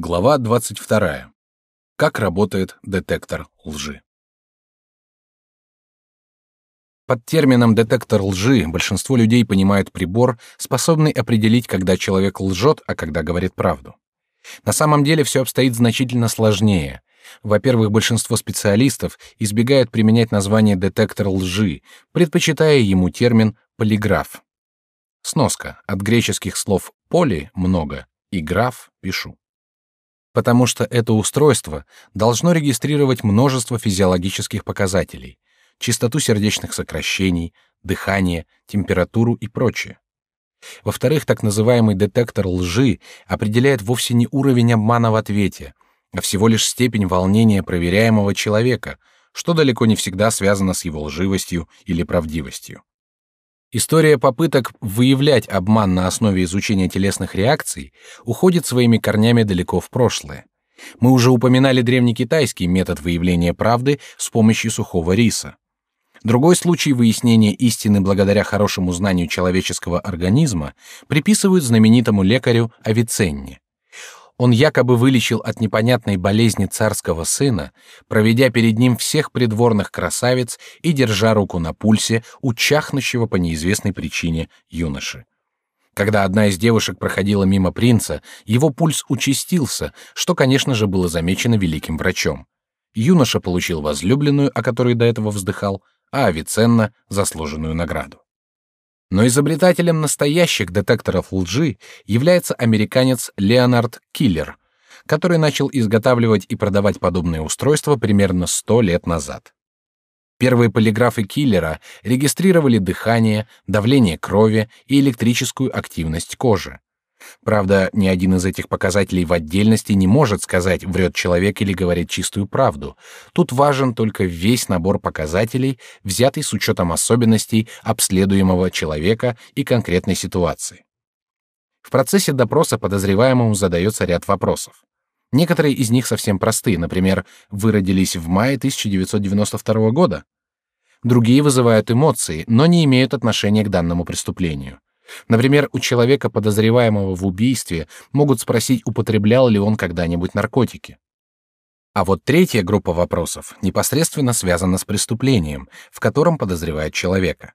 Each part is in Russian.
Глава 22. Как работает детектор лжи? Под термином детектор лжи большинство людей понимают прибор, способный определить, когда человек лжет, а когда говорит правду. На самом деле все обстоит значительно сложнее. Во-первых, большинство специалистов избегают применять название детектор лжи, предпочитая ему термин полиграф. Сноска от греческих слов поли много и граф пишу потому что это устройство должно регистрировать множество физиологических показателей: частоту сердечных сокращений, дыхание, температуру и прочее. Во-вторых, так называемый детектор лжи определяет вовсе не уровень обмана в ответе, а всего лишь степень волнения проверяемого человека, что далеко не всегда связано с его лживостью или правдивостью. История попыток выявлять обман на основе изучения телесных реакций уходит своими корнями далеко в прошлое. Мы уже упоминали древнекитайский метод выявления правды с помощью сухого риса. Другой случай выяснения истины благодаря хорошему знанию человеческого организма приписывают знаменитому лекарю Авиценне. Он якобы вылечил от непонятной болезни царского сына, проведя перед ним всех придворных красавиц и держа руку на пульсе у чахнущего по неизвестной причине юноши. Когда одна из девушек проходила мимо принца, его пульс участился, что, конечно же, было замечено великим врачом. Юноша получил возлюбленную, о которой до этого вздыхал, а Авиценна — заслуженную награду. Но изобретателем настоящих детекторов лжи является американец Леонард Киллер, который начал изготавливать и продавать подобные устройства примерно 100 лет назад. Первые полиграфы Киллера регистрировали дыхание, давление крови и электрическую активность кожи. Правда, ни один из этих показателей в отдельности не может сказать, врет человек или говорит чистую правду. Тут важен только весь набор показателей, взятый с учетом особенностей обследуемого человека и конкретной ситуации. В процессе допроса подозреваемому задается ряд вопросов. Некоторые из них совсем простые, например, вы родились в мае 1992 года. Другие вызывают эмоции, но не имеют отношения к данному преступлению. Например, у человека, подозреваемого в убийстве, могут спросить, употреблял ли он когда-нибудь наркотики. А вот третья группа вопросов непосредственно связана с преступлением, в котором подозревают человека.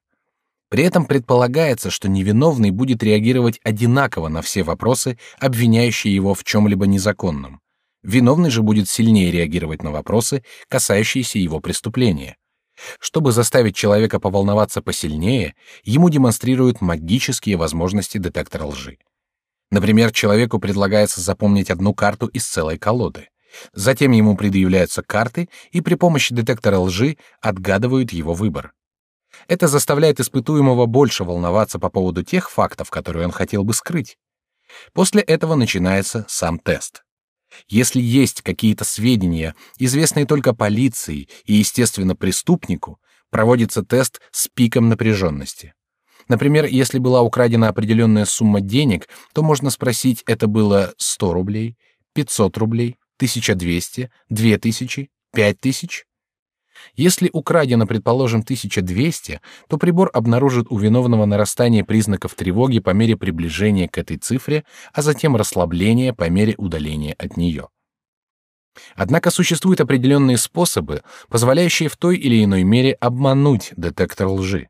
При этом предполагается, что невиновный будет реагировать одинаково на все вопросы, обвиняющие его в чем-либо незаконном. Виновный же будет сильнее реагировать на вопросы, касающиеся его преступления. Чтобы заставить человека поволноваться посильнее, ему демонстрируют магические возможности детектора лжи. Например, человеку предлагается запомнить одну карту из целой колоды. Затем ему предъявляются карты, и при помощи детектора лжи отгадывают его выбор. Это заставляет испытуемого больше волноваться по поводу тех фактов, которые он хотел бы скрыть. После этого начинается сам тест. Если есть какие-то сведения, известные только полиции и, естественно, преступнику, проводится тест с пиком напряженности. Например, если была украдена определенная сумма денег, то можно спросить, это было 100 рублей, 500 рублей, 1200, 2000, 5000? Если украдено, предположим, 1200, то прибор обнаружит у виновного нарастание признаков тревоги по мере приближения к этой цифре, а затем расслабление по мере удаления от нее. Однако существуют определенные способы, позволяющие в той или иной мере обмануть детектор лжи.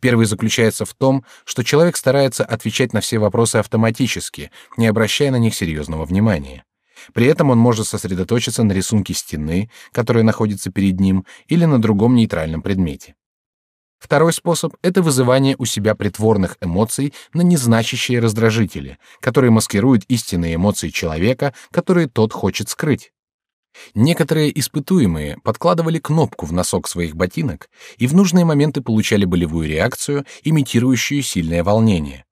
Первый заключается в том, что человек старается отвечать на все вопросы автоматически, не обращая на них серьезного внимания. При этом он может сосредоточиться на рисунке стены, которая находится перед ним, или на другом нейтральном предмете. Второй способ — это вызывание у себя притворных эмоций на незначащие раздражители, которые маскируют истинные эмоции человека, которые тот хочет скрыть. Некоторые испытуемые подкладывали кнопку в носок своих ботинок и в нужные моменты получали болевую реакцию, имитирующую сильное волнение.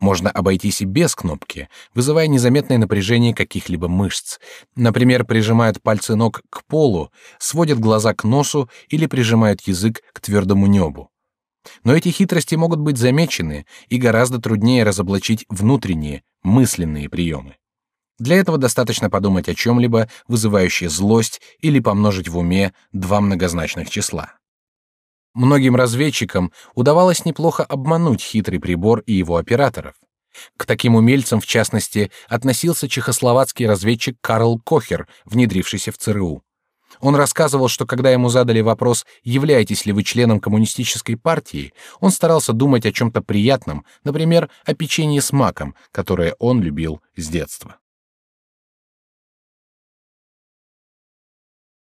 Можно обойтись и без кнопки, вызывая незаметное напряжение каких-либо мышц. Например, прижимают пальцы ног к полу, сводят глаза к носу или прижимают язык к твердому небу. Но эти хитрости могут быть замечены, и гораздо труднее разоблачить внутренние, мысленные приемы. Для этого достаточно подумать о чем-либо, вызывающее злость, или помножить в уме два многозначных числа. Многим разведчикам удавалось неплохо обмануть хитрый прибор и его операторов. К таким умельцам, в частности, относился чехословацкий разведчик Карл Кохер, внедрившийся в ЦРУ. Он рассказывал, что когда ему задали вопрос, являетесь ли вы членом коммунистической партии, он старался думать о чем-то приятном, например, о печенье с маком, которое он любил с детства.